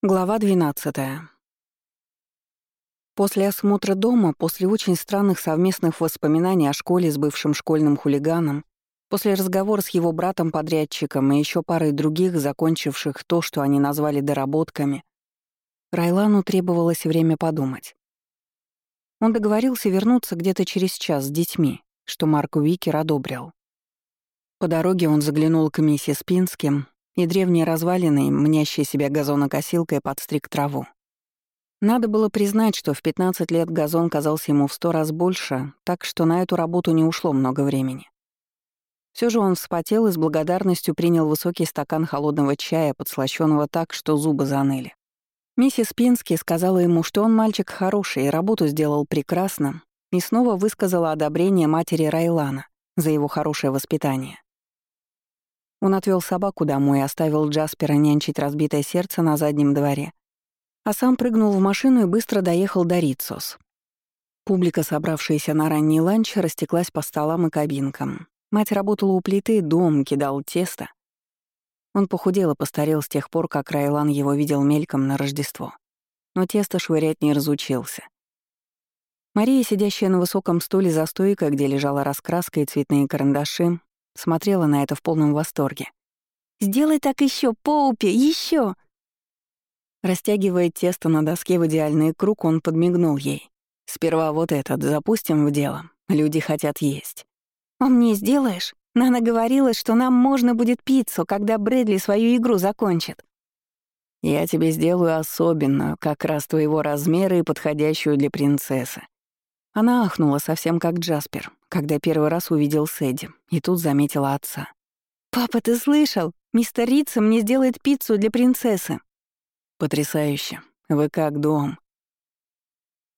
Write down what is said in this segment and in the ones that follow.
Глава 12. После осмотра дома, после очень странных совместных воспоминаний о школе с бывшим школьным хулиганом, после разговора с его братом-подрядчиком и еще парой других, закончивших то, что они назвали доработками, Райлану требовалось время подумать. Он договорился вернуться где-то через час с детьми, что Марк Уикер одобрил. По дороге он заглянул к миссис Пинским, и древние развалины, мнящие себя газонокосилкой, подстриг траву. Надо было признать, что в 15 лет газон казался ему в сто раз больше, так что на эту работу не ушло много времени. Все же он вспотел и с благодарностью принял высокий стакан холодного чая, подслащённого так, что зубы заныли. Миссис Пински сказала ему, что он мальчик хороший и работу сделал прекрасно, и снова высказала одобрение матери Райлана за его хорошее воспитание. Он отвел собаку домой и оставил Джаспера нянчить разбитое сердце на заднем дворе, а сам прыгнул в машину и быстро доехал до Рицос. Публика, собравшаяся на ранний ланч, растеклась по столам и кабинкам. Мать работала у плиты, дом кидал тесто. Он похудел и постарел с тех пор, как Райлан его видел мельком на Рождество. Но тесто швырять не разучился. Мария, сидящая на высоком стуле за стойкой, где лежала раскраска и цветные карандаши, Смотрела на это в полном восторге. «Сделай так еще, Поупи, еще! Растягивая тесто на доске в идеальный круг, он подмигнул ей. «Сперва вот этот запустим в дело. Люди хотят есть». «А мне сделаешь? Нана говорила, что нам можно будет пиццу, когда Брэдли свою игру закончит». «Я тебе сделаю особенную, как раз твоего размера и подходящую для принцессы. Она ахнула совсем как Джаспер, когда первый раз увидел Сэдди, и тут заметила отца. «Папа, ты слышал? Мистер Рица мне сделает пиццу для принцессы». «Потрясающе. Вы как дом?»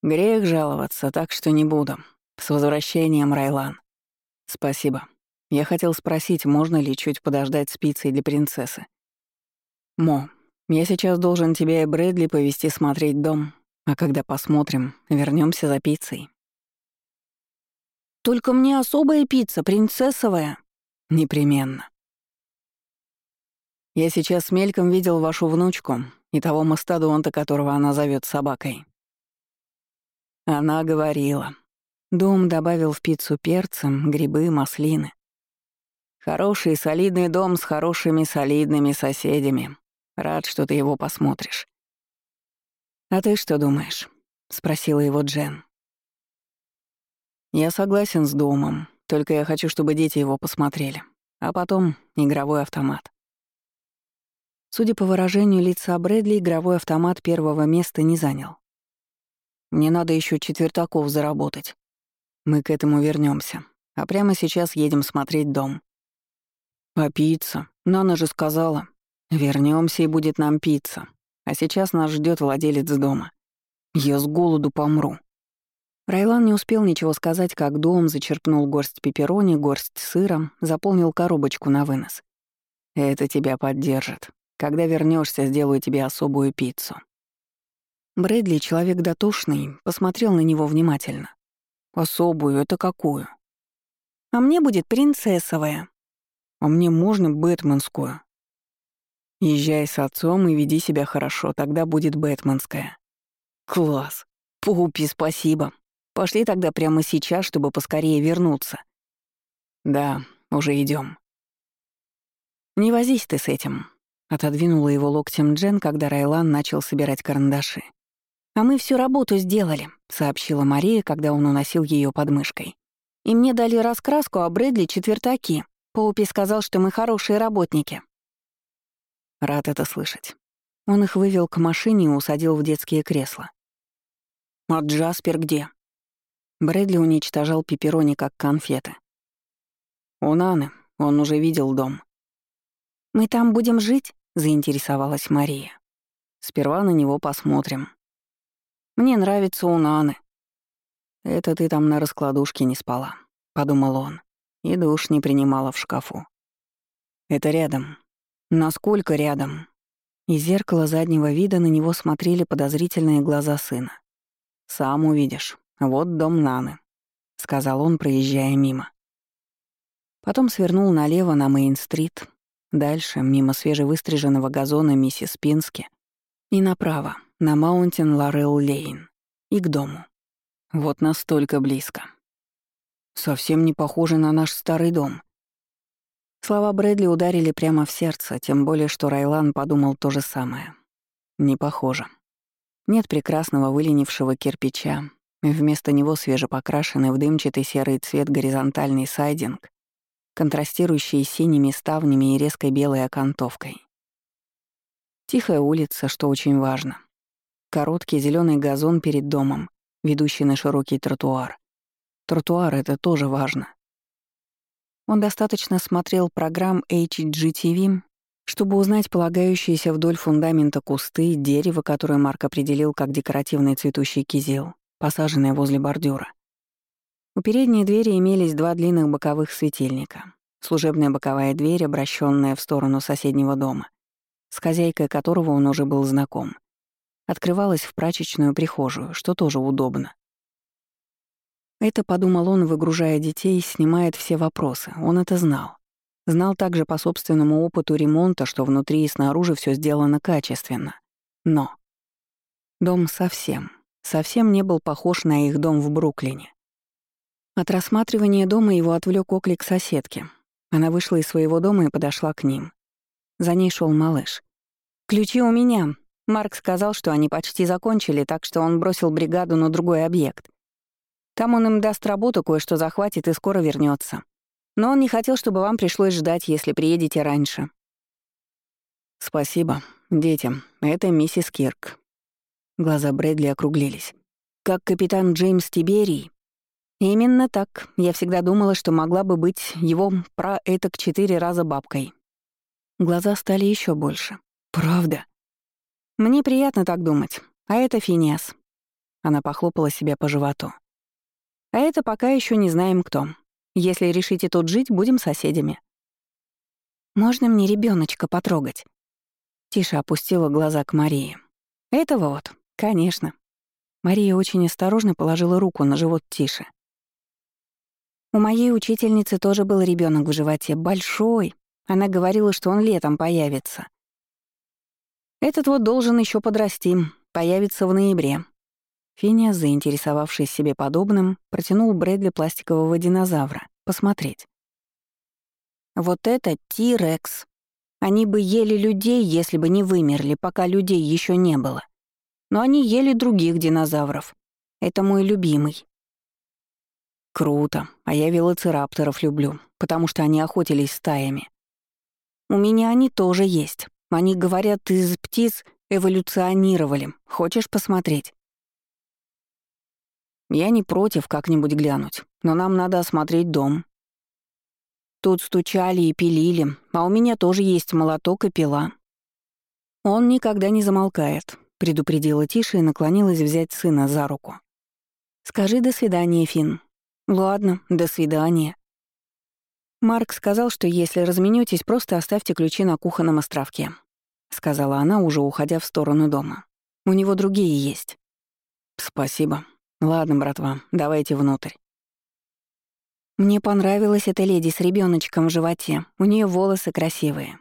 «Грех жаловаться, так что не буду. С возвращением, Райлан». «Спасибо. Я хотел спросить, можно ли чуть подождать с пиццей для принцессы?» «Мо, я сейчас должен тебя и Брэдли повести смотреть дом, а когда посмотрим, вернемся за пиццей. Только мне особая пицца, принцессовая. Непременно. Я сейчас мельком видел вашу внучку и того мастодонта, которого она зовет собакой. Она говорила. Дом добавил в пиццу перцем, грибы, маслины. Хороший солидный дом с хорошими солидными соседями. Рад, что ты его посмотришь. «А ты что думаешь?» — спросила его Джен. Я согласен с домом, только я хочу, чтобы дети его посмотрели. А потом игровой автомат. Судя по выражению лица Брэдли, игровой автомат первого места не занял. Мне надо еще четвертаков заработать. Мы к этому вернемся. А прямо сейчас едем смотреть дом. А пицца? Нана же сказала. Вернемся и будет нам пицца. А сейчас нас ждет владелец дома. Я с голоду помру. Райлан не успел ничего сказать, как дом зачерпнул горсть пепперони, горсть сыра, заполнил коробочку на вынос. «Это тебя поддержит. Когда вернешься, сделаю тебе особую пиццу». Брэдли, человек дотошный, посмотрел на него внимательно. «Особую? Это какую?» «А мне будет принцессовая». «А мне можно бэтменскую?» «Езжай с отцом и веди себя хорошо, тогда будет бэтменская». «Класс! Пупи, спасибо!» Пошли тогда прямо сейчас, чтобы поскорее вернуться. Да, уже идем. Не возись ты с этим. Отодвинула его локтем Джен, когда Райлан начал собирать карандаши. «А мы всю работу сделали», — сообщила Мария, когда он уносил ее под мышкой. «И мне дали раскраску, а Брэдли — четвертаки. Поупи сказал, что мы хорошие работники». Рад это слышать. Он их вывел к машине и усадил в детские кресла. «А Джаспер где?» Брэдли уничтожал пепперони как конфеты. «У Наны, он уже видел дом». «Мы там будем жить?» — заинтересовалась Мария. «Сперва на него посмотрим. Мне нравится у Наны». «Это ты там на раскладушке не спала», — подумал он, и душ не принимала в шкафу. «Это рядом. Насколько рядом?» Из зеркала заднего вида на него смотрели подозрительные глаза сына. «Сам увидишь. «Вот дом Наны», — сказал он, проезжая мимо. Потом свернул налево на Мейн-стрит, дальше, мимо свежевыстриженного газона миссис Пински, И направо, на Маунтин Лорел Лейн. И к дому. Вот настолько близко. Совсем не похоже на наш старый дом. Слова Брэдли ударили прямо в сердце, тем более, что Райлан подумал то же самое. Не похоже. Нет прекрасного выленившего кирпича, вместо него свежепокрашенный в дымчатый серый цвет горизонтальный сайдинг, контрастирующий с синими ставнями и резкой белой окантовкой. Тихая улица, что очень важно. Короткий зеленый газон перед домом, ведущий на широкий тротуар. Тротуар — это тоже важно. Он достаточно смотрел программ HGTV, чтобы узнать полагающиеся вдоль фундамента кусты, дерево, которое Марк определил как декоративный цветущий кизил, посаженное возле бордюра. У передней двери имелись два длинных боковых светильника. Служебная боковая дверь, обращенная в сторону соседнего дома, с хозяйкой которого он уже был знаком. Открывалась в прачечную прихожую, что тоже удобно. Это, подумал он, выгружая детей, снимает все вопросы, он это знал. Знал также по собственному опыту ремонта, что внутри и снаружи все сделано качественно. Но дом совсем, совсем не был похож на их дом в Бруклине. От рассматривания дома его отвлек оклик соседки. Она вышла из своего дома и подошла к ним. За ней шел малыш. «Ключи у меня», Марк сказал, что они почти закончили, так что он бросил бригаду на другой объект. Там он им даст работу, кое-что захватит и скоро вернется. Но он не хотел, чтобы вам пришлось ждать, если приедете раньше. «Спасибо, детям. Это миссис Кирк». Глаза Брэдли округлились. «Как капитан Джеймс Тиберий?» «Именно так. Я всегда думала, что могла бы быть его про это к четыре раза бабкой». Глаза стали еще больше. «Правда?» «Мне приятно так думать. А это Финиас». Она похлопала себя по животу. «А это пока еще не знаем кто. Если решите тут жить, будем соседями». «Можно мне ребеночка потрогать?» Тиша опустила глаза к Марии. «Этого вот, конечно». Мария очень осторожно положила руку на живот Тиши. У моей учительницы тоже был ребенок в животе, большой. Она говорила, что он летом появится. Этот вот должен еще подрасти, появится в ноябре. Финия, заинтересовавшись себе подобным, протянул Брэдли пластикового динозавра. Посмотреть. Вот это Ти-Рекс. Они бы ели людей, если бы не вымерли, пока людей еще не было. Но они ели других динозавров. Это мой любимый. Круто. А я велоцирапторов люблю, потому что они охотились стаями. У меня они тоже есть. Они говорят, из птиц эволюционировали. Хочешь посмотреть? Я не против как-нибудь глянуть, но нам надо осмотреть дом. Тут стучали и пилили, а у меня тоже есть молоток и пила. Он никогда не замолкает, предупредила Тиша и наклонилась взять сына за руку. Скажи «до свидания, Фин. Ладно, до свидания. Марк сказал, что если разменётесь, просто оставьте ключи на кухонном островке, сказала она, уже уходя в сторону дома. У него другие есть. Спасибо. Ладно, братва, давайте внутрь. Мне понравилась эта леди с ребеночком в животе. У нее волосы красивые.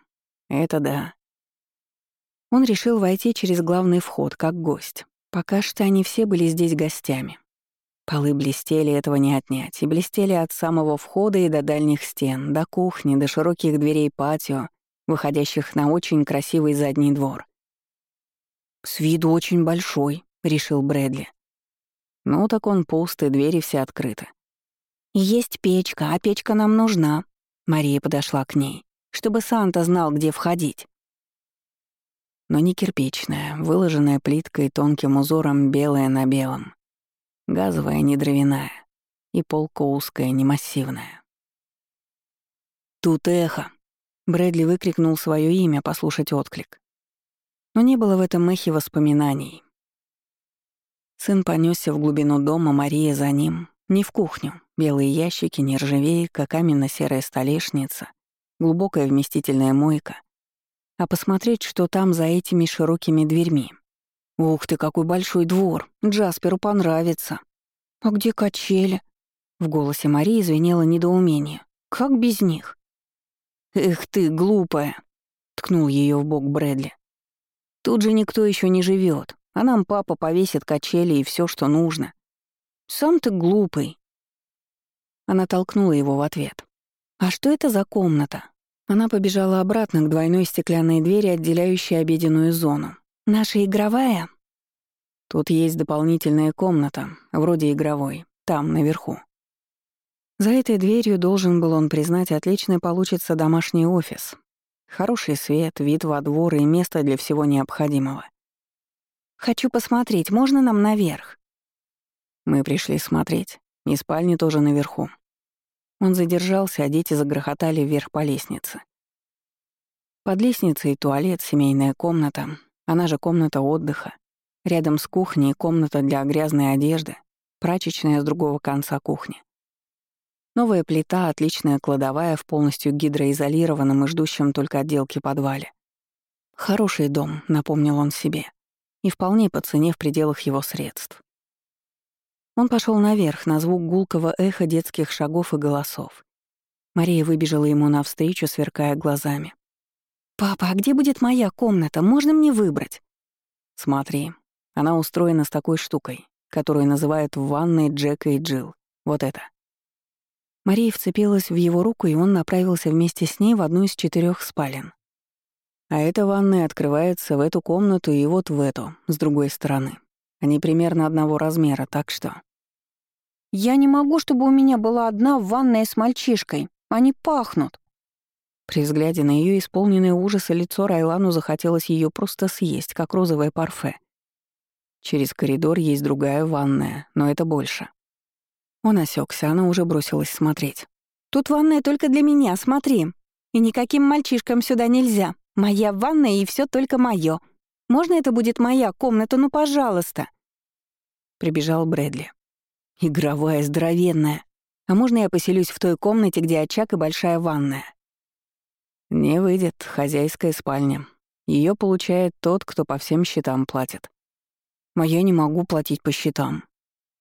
Это да. Он решил войти через главный вход, как гость. Пока что они все были здесь гостями. Полы блестели, этого не отнять, и блестели от самого входа и до дальних стен, до кухни, до широких дверей патио, выходящих на очень красивый задний двор. «С виду очень большой», — решил Брэдли. Ну так он пуст, и двери все открыты. «Есть печка, а печка нам нужна», — Мария подошла к ней, чтобы Санта знал, где входить. Но не кирпичная, выложенная плиткой тонким узором белая на белом. Газовая, не дровяная. И полка узкая, не массивная. «Тут эхо!» — Брэдли выкрикнул свое имя послушать отклик. Но не было в этом эхе воспоминаний, Сын понесся в глубину дома, Мария за ним. Не в кухню. Белые ящики, нержавейка, каменно-серая столешница, глубокая вместительная мойка. А посмотреть, что там за этими широкими дверьми. Ух ты, какой большой двор! Джасперу понравится. А где качели? В голосе Марии звенело недоумение. Как без них? Эх ты, глупая! Ткнул ее в бок Брэдли. Тут же никто еще не живет, а нам папа повесит качели и все, что нужно. Сам ты глупый. Она толкнула его в ответ. «А что это за комната?» Она побежала обратно к двойной стеклянной двери, отделяющей обеденную зону. «Наша игровая?» «Тут есть дополнительная комната, вроде игровой, там, наверху». За этой дверью должен был он признать, отлично получится домашний офис. Хороший свет, вид во двор и место для всего необходимого. «Хочу посмотреть, можно нам наверх?» Мы пришли смотреть, и спальни тоже наверху. Он задержался, а дети загрохотали вверх по лестнице. Под лестницей туалет, семейная комната, она же комната отдыха. Рядом с кухней комната для грязной одежды, прачечная с другого конца кухни. Новая плита, отличная кладовая в полностью гидроизолированном и ждущем только отделки подвале. Хороший дом, напомнил он себе, и вполне по цене в пределах его средств. Он пошел наверх на звук гулкого эха детских шагов и голосов. Мария выбежала ему навстречу, сверкая глазами. «Папа, а где будет моя комната? Можно мне выбрать?» «Смотри, она устроена с такой штукой, которую называют в ванной Джека и Джилл. Вот это». Мария вцепилась в его руку, и он направился вместе с ней в одну из четырех спален. А эта ванная открывается в эту комнату и вот в эту, с другой стороны. Они примерно одного размера, так что... Я не могу, чтобы у меня была одна ванная с мальчишкой. Они пахнут. При взгляде на ее исполненное ужаса лицо Райлану захотелось ее просто съесть, как розовое парфе. Через коридор есть другая ванная, но это больше. Он осекся, она уже бросилась смотреть. «Тут ванная только для меня, смотри. И никаким мальчишкам сюда нельзя. Моя ванная и все только мое. Можно это будет моя комната, ну, пожалуйста?» Прибежал Брэдли. Игровая, здоровенная. А можно я поселюсь в той комнате, где очаг и большая ванная? Не выйдет, хозяйская спальня. Ее получает тот, кто по всем счетам платит. А я не могу платить по счетам.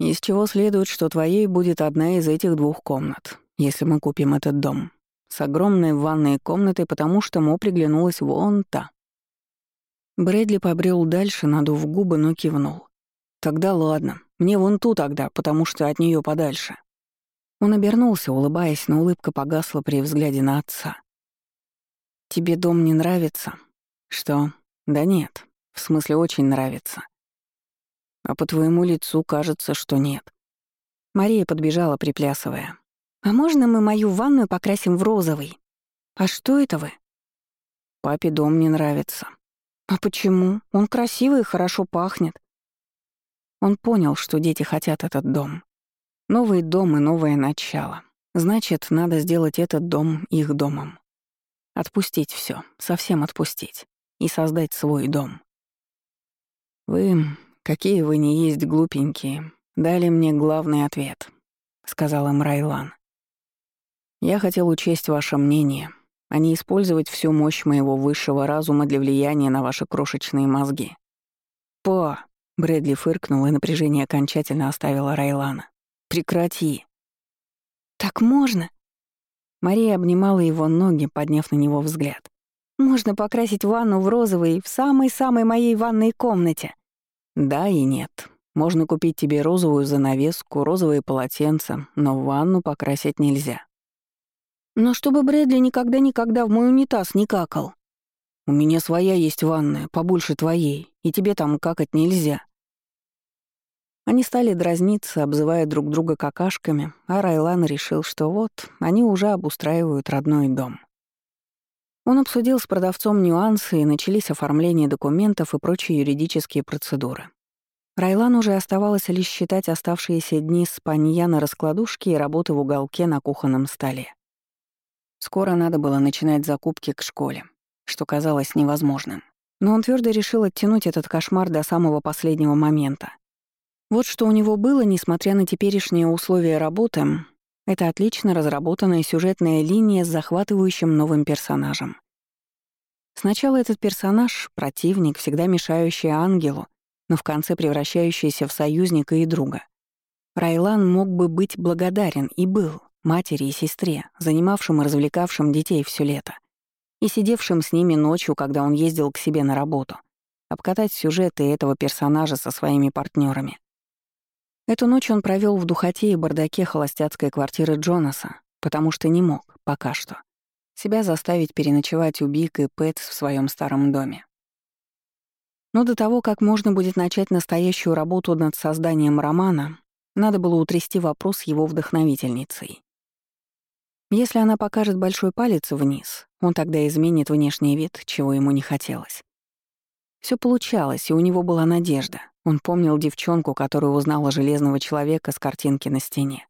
Из чего следует, что твоей будет одна из этих двух комнат, если мы купим этот дом. С огромной ванной комнатой, потому что Мо приглянулась вон та. Брэдли побрел дальше, надув губы, но кивнул. Тогда ладно. Мне вон ту тогда, потому что от нее подальше». Он обернулся, улыбаясь, но улыбка погасла при взгляде на отца. «Тебе дом не нравится?» «Что? Да нет. В смысле, очень нравится. А по твоему лицу кажется, что нет». Мария подбежала, приплясывая. «А можно мы мою ванную покрасим в розовый?» «А что это вы?» «Папе дом не нравится». «А почему? Он красивый и хорошо пахнет. Он понял, что дети хотят этот дом. Новый дом и новое начало. Значит, надо сделать этот дом их домом. Отпустить все, совсем отпустить. И создать свой дом. «Вы, какие вы не есть глупенькие, дали мне главный ответ», — сказал им Райлан. «Я хотел учесть ваше мнение, а не использовать всю мощь моего высшего разума для влияния на ваши крошечные мозги. По, Брэдли фыркнул, и напряжение окончательно оставило Райлана. «Прекрати!» «Так можно?» Мария обнимала его ноги, подняв на него взгляд. «Можно покрасить ванну в розовый в самой-самой моей ванной комнате». «Да и нет. Можно купить тебе розовую занавеску, розовые полотенца, но ванну покрасить нельзя». «Но чтобы Брэдли никогда-никогда в мой унитаз не какал». «У меня своя есть ванная, побольше твоей, и тебе там какать нельзя». Они стали дразниться, обзывая друг друга какашками, а Райлан решил, что вот, они уже обустраивают родной дом. Он обсудил с продавцом нюансы, и начались оформление документов и прочие юридические процедуры. Райлан уже оставалось лишь считать оставшиеся дни спанья на раскладушке и работы в уголке на кухонном столе. Скоро надо было начинать закупки к школе, что казалось невозможным. Но он твердо решил оттянуть этот кошмар до самого последнего момента. Вот что у него было, несмотря на теперешние условия работы, это отлично разработанная сюжетная линия с захватывающим новым персонажем. Сначала этот персонаж — противник, всегда мешающий ангелу, но в конце превращающийся в союзника и друга. Райлан мог бы быть благодарен и был матери и сестре, занимавшим и развлекавшим детей все лето, и сидевшим с ними ночью, когда он ездил к себе на работу, обкатать сюжеты этого персонажа со своими партнерами. Эту ночь он провел в духоте и бардаке холостяцкой квартиры Джонаса, потому что не мог, пока что, себя заставить переночевать у Бик и Пэтс в своем старом доме. Но до того, как можно будет начать настоящую работу над созданием романа, надо было утрясти вопрос его вдохновительницей. Если она покажет большой палец вниз, он тогда изменит внешний вид, чего ему не хотелось. Все получалось, и у него была надежда. Он помнил девчонку, которая узнала железного человека с картинки на стене.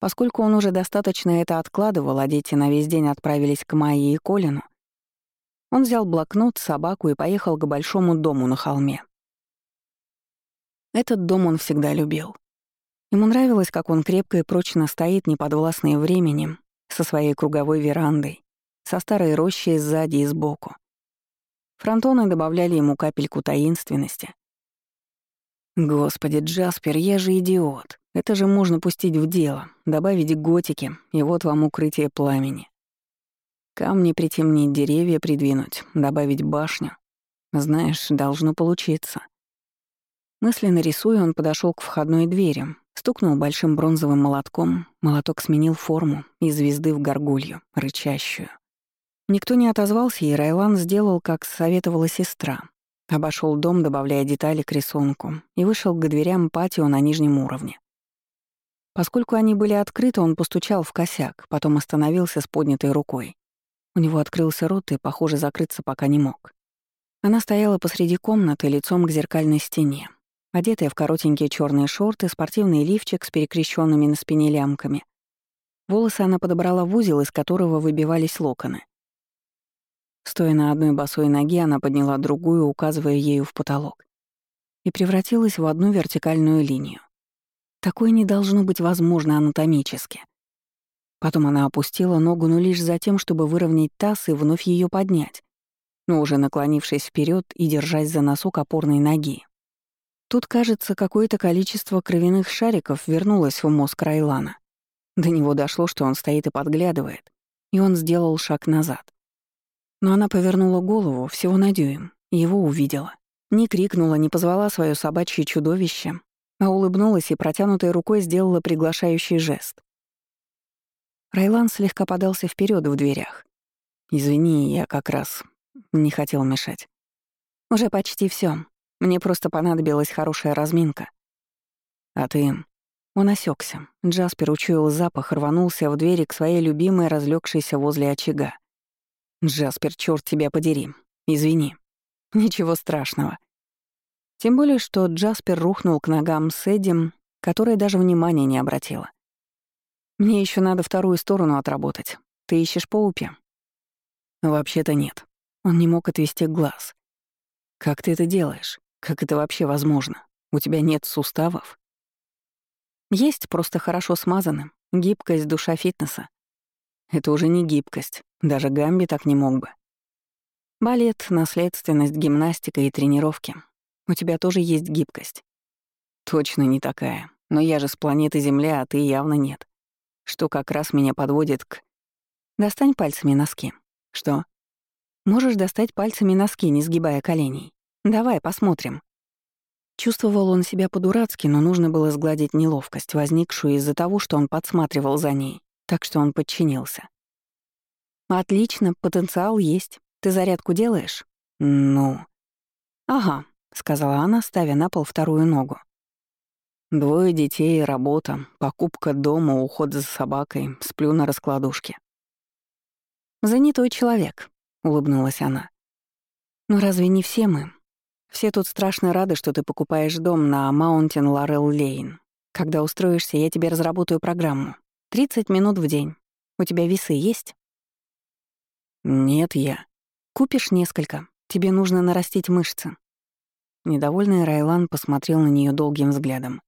Поскольку он уже достаточно это откладывал, а дети на весь день отправились к Майе и Колину, он взял блокнот, собаку и поехал к большому дому на холме. Этот дом он всегда любил. Ему нравилось, как он крепко и прочно стоит, неподвластный временем, со своей круговой верандой, со старой рощей сзади и сбоку. Фронтоны добавляли ему капельку таинственности. Господи, Джаспер, я же идиот. Это же можно пустить в дело, добавить готики, и вот вам укрытие пламени. Камни притемнить, деревья придвинуть, добавить башню. Знаешь, должно получиться. Мысленно рисуя, он подошел к входной двери, стукнул большим бронзовым молотком, молоток сменил форму из звезды в горгулью, рычащую. Никто не отозвался, и Райлан сделал, как советовала сестра. Обошел дом, добавляя детали к рисунку, и вышел к дверям патио на нижнем уровне. Поскольку они были открыты, он постучал в косяк, потом остановился с поднятой рукой. У него открылся рот и, похоже, закрыться пока не мог. Она стояла посреди комнаты, лицом к зеркальной стене, одетая в коротенькие черные шорты, спортивный лифчик с перекрещенными на спине лямками. Волосы она подобрала в узел, из которого выбивались локоны. Стоя на одной босой ноге, она подняла другую, указывая ею в потолок, и превратилась в одну вертикальную линию. Такое не должно быть возможно анатомически. Потом она опустила ногу, но лишь за тем, чтобы выровнять таз и вновь ее поднять, но уже наклонившись вперед и держась за носок опорной ноги. Тут, кажется, какое-то количество кровяных шариков вернулось в мозг Райлана. До него дошло, что он стоит и подглядывает, и он сделал шаг назад. Но она повернула голову всего на дюйм, и его увидела. Не крикнула, не позвала свое собачье чудовище, а улыбнулась и протянутой рукой сделала приглашающий жест. Райлан слегка подался вперед в дверях. «Извини, я как раз не хотел мешать». «Уже почти все. Мне просто понадобилась хорошая разминка». «А ты...» Он осекся. Джаспер учуял запах, рванулся в двери к своей любимой, разлегшейся возле очага. «Джаспер, черт тебя подери. Извини. Ничего страшного». Тем более, что Джаспер рухнул к ногам Сэдди, которая даже внимания не обратила. «Мне еще надо вторую сторону отработать. Ты ищешь Поупи?» «Вообще-то нет». Он не мог отвести глаз. «Как ты это делаешь? Как это вообще возможно? У тебя нет суставов?» «Есть, просто хорошо смазаны. Гибкость душа фитнеса. Это уже не гибкость. Даже Гамби так не мог бы. Балет, наследственность, гимнастика и тренировки. У тебя тоже есть гибкость. Точно не такая. Но я же с планеты Земля, а ты явно нет. Что как раз меня подводит к... Достань пальцами носки. Что? Можешь достать пальцами носки, не сгибая коленей. Давай, посмотрим. Чувствовал он себя по-дурацки, но нужно было сгладить неловкость, возникшую из-за того, что он подсматривал за ней так что он подчинился. «Отлично, потенциал есть. Ты зарядку делаешь?» «Ну...» «Ага», — сказала она, ставя на пол вторую ногу. «Двое детей, работа, покупка дома, уход за собакой, сплю на раскладушке». «Занятой человек», — улыбнулась она. «Но разве не все мы? Все тут страшно рады, что ты покупаешь дом на Маунтин Лорел Лейн. Когда устроишься, я тебе разработаю программу. 30 минут в день. У тебя весы есть? Нет, я. Купишь несколько. Тебе нужно нарастить мышцы. Недовольный Райлан посмотрел на нее долгим взглядом.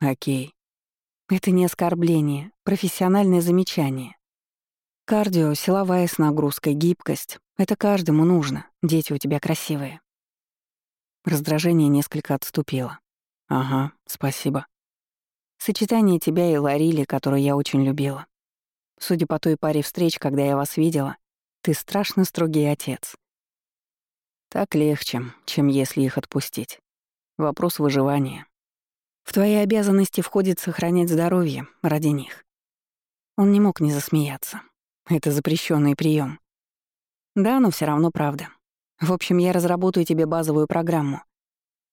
Окей. Это не оскорбление, профессиональное замечание. Кардио, силовая с нагрузкой, гибкость — это каждому нужно. Дети у тебя красивые. Раздражение несколько отступило. Ага, спасибо. Сочетание тебя и Ларили, которую я очень любила. Судя по той паре встреч, когда я вас видела, ты страшно строгий отец. Так легче, чем если их отпустить. Вопрос выживания. В твои обязанности входит сохранять здоровье ради них. Он не мог не засмеяться. Это запрещенный прием. Да, но все равно правда. В общем, я разработаю тебе базовую программу.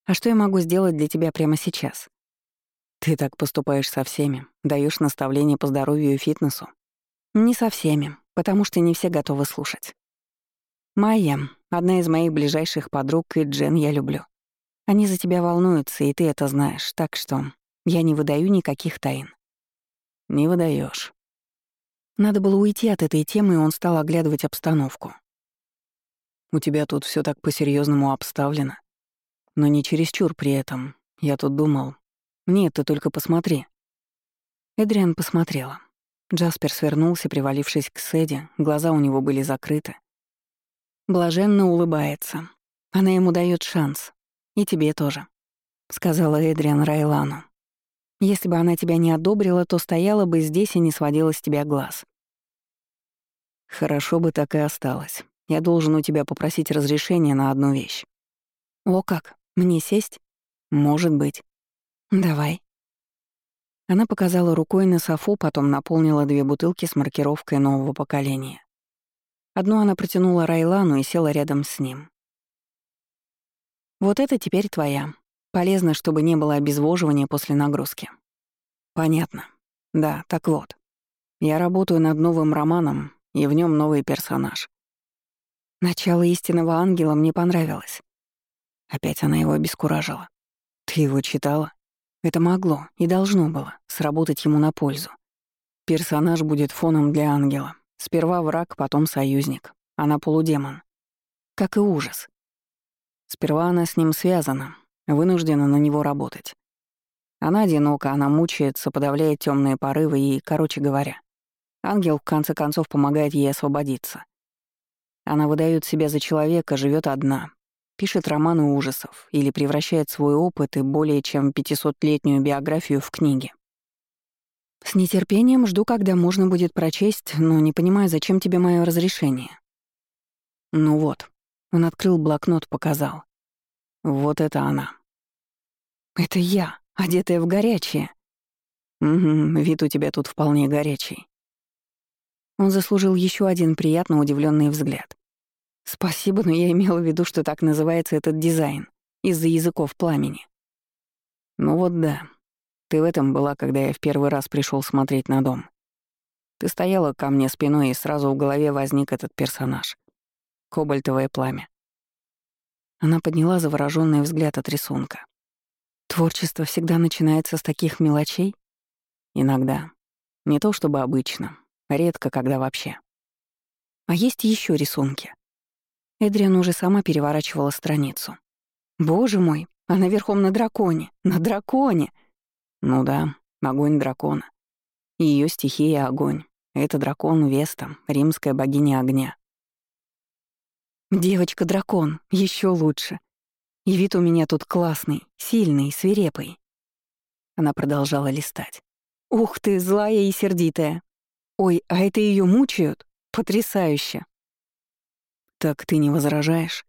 А что я могу сделать для тебя прямо сейчас? Ты так поступаешь со всеми, даешь наставления по здоровью и фитнесу. Не со всеми, потому что не все готовы слушать. Майя, одна из моих ближайших подруг, и Джен я люблю. Они за тебя волнуются, и ты это знаешь, так что я не выдаю никаких тайн. Не выдаешь. Надо было уйти от этой темы, и он стал оглядывать обстановку. У тебя тут все так по-серьезному обставлено. Но не чересчур при этом. Я тут думал. Нет, ты только посмотри. Эдриан посмотрела. Джаспер свернулся, привалившись к Сэдди, глаза у него были закрыты. Блаженно улыбается. Она ему дает шанс. И тебе тоже, сказала Эдриан Райлану. Если бы она тебя не одобрила, то стояла бы здесь и не сводила с тебя глаз. Хорошо бы так и осталось. Я должен у тебя попросить разрешения на одну вещь. О как, мне сесть? Может быть. Давай. Она показала рукой на софу, потом наполнила две бутылки с маркировкой нового поколения. Одну она протянула Райлану и села рядом с ним. «Вот это теперь твоя. Полезно, чтобы не было обезвоживания после нагрузки». «Понятно. Да, так вот. Я работаю над новым романом, и в нем новый персонаж. Начало истинного ангела мне понравилось. Опять она его обескуражила. Ты его читала? Это могло и должно было сработать ему на пользу. Персонаж будет фоном для ангела. Сперва враг, потом союзник. Она полудемон. Как и ужас. Сперва она с ним связана, вынуждена на него работать. Она одинока, она мучается, подавляет темные порывы и, короче говоря, ангел в конце концов помогает ей освободиться. Она выдает себя за человека, живет одна, пишет романы ужасов или превращает свой опыт и более чем 500-летнюю биографию в книги. С нетерпением жду, когда можно будет прочесть, но не понимаю, зачем тебе мое разрешение. Ну вот. Он открыл блокнот, показал. Вот это она. Это я, одетая в горячее. Угу, вид у тебя тут вполне горячий. Он заслужил еще один приятно удивленный взгляд. Спасибо, но я имела в виду, что так называется этот дизайн, из-за языков пламени. Ну вот да, ты в этом была, когда я в первый раз пришел смотреть на дом. Ты стояла ко мне спиной, и сразу в голове возник этот персонаж. Кобальтовое пламя. Она подняла заворожённый взгляд от рисунка. Творчество всегда начинается с таких мелочей? Иногда. Не то чтобы обычно. Редко, когда вообще. А есть еще рисунки. Эдриан уже сама переворачивала страницу. Боже мой, она верхом на драконе. На драконе! Ну да, огонь дракона. Ее стихия — огонь. Это дракон Веста, римская богиня огня. Девочка-дракон, еще лучше. И вид у меня тут классный, сильный, свирепый. Она продолжала листать. Ух ты, злая и сердитая. Ой, а это ее мучают? Потрясающе. Так ты не возражаешь?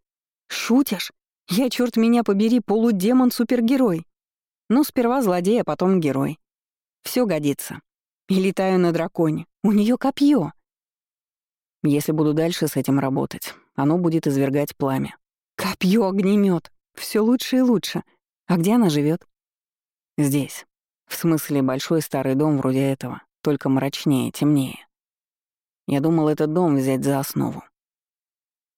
Шутишь? Я, черт меня побери, полудемон-супергерой. Ну, сперва злодей, а потом герой. Все годится. И летаю на драконе. У нее копье. Если буду дальше с этим работать, оно будет извергать пламя. Копье, огнемет. Все лучше и лучше. А где она живет? Здесь. В смысле, большой старый дом вроде этого, только мрачнее, темнее. Я думал этот дом взять за основу.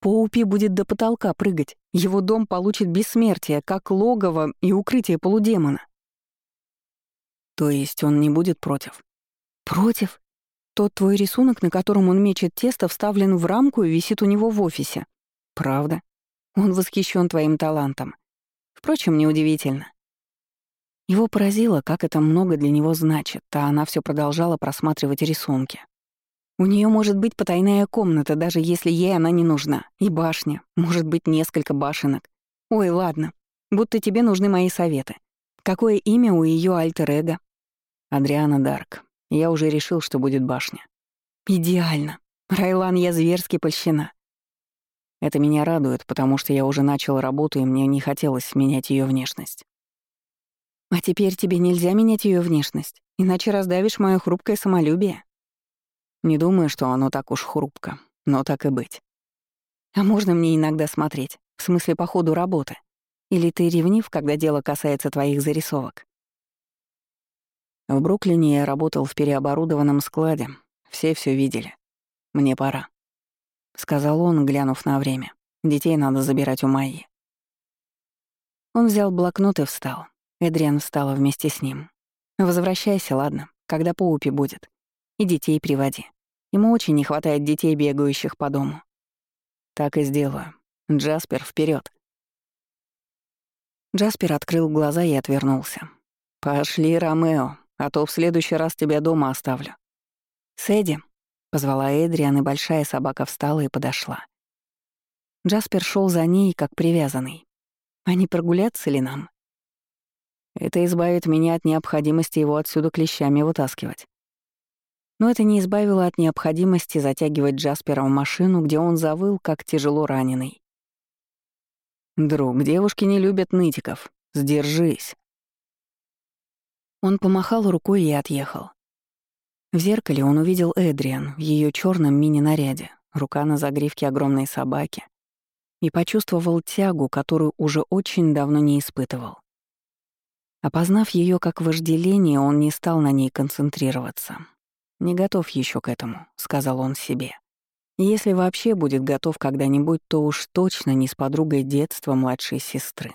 Поупи будет до потолка прыгать. Его дом получит бессмертие, как логово и укрытие полудемона. То есть он не будет против? Против? Тот твой рисунок, на котором он мечет тесто, вставлен в рамку и висит у него в офисе. Правда? Он восхищен твоим талантом. Впрочем, неудивительно. Его поразило, как это много для него значит, а она все продолжала просматривать рисунки. У нее может быть потайная комната, даже если ей она не нужна. И башня. Может быть, несколько башенок. Ой, ладно. Будто тебе нужны мои советы. Какое имя у ее альтер-эго? Адриана Дарк. Я уже решил, что будет башня. Идеально. Райлан, я зверски польщена. Это меня радует, потому что я уже начал работу, и мне не хотелось менять ее внешность. А теперь тебе нельзя менять ее внешность, иначе раздавишь мое хрупкое самолюбие. Не думаю, что оно так уж хрупко, но так и быть. А можно мне иногда смотреть, в смысле по ходу работы? Или ты ревнив, когда дело касается твоих зарисовок? В Бруклине я работал в переоборудованном складе. Все все видели. Мне пора. Сказал он, глянув на время. Детей надо забирать у Майи. Он взял блокнот и встал. Эдриан встала вместе с ним. «Возвращайся, ладно, когда Поупи будет. И детей приводи. Ему очень не хватает детей, бегающих по дому». «Так и сделаю. Джаспер, вперед. Джаспер открыл глаза и отвернулся. «Пошли, Ромео, а то в следующий раз тебя дома оставлю». «Сэдди», — позвала Эдриан, и большая собака встала и подошла. Джаспер шел за ней, как привязанный. «А не прогуляться ли нам?» Это избавит меня от необходимости его отсюда клещами вытаскивать. Но это не избавило от необходимости затягивать Джаспера в машину, где он завыл, как тяжело раненый. «Друг, девушки не любят нытиков. Сдержись». Он помахал рукой и отъехал. В зеркале он увидел Эдриан в ее черном мини-наряде, рука на загривке огромной собаки, и почувствовал тягу, которую уже очень давно не испытывал. Опознав ее как вожделение, он не стал на ней концентрироваться. «Не готов еще к этому», — сказал он себе. «Если вообще будет готов когда-нибудь, то уж точно не с подругой детства младшей сестры».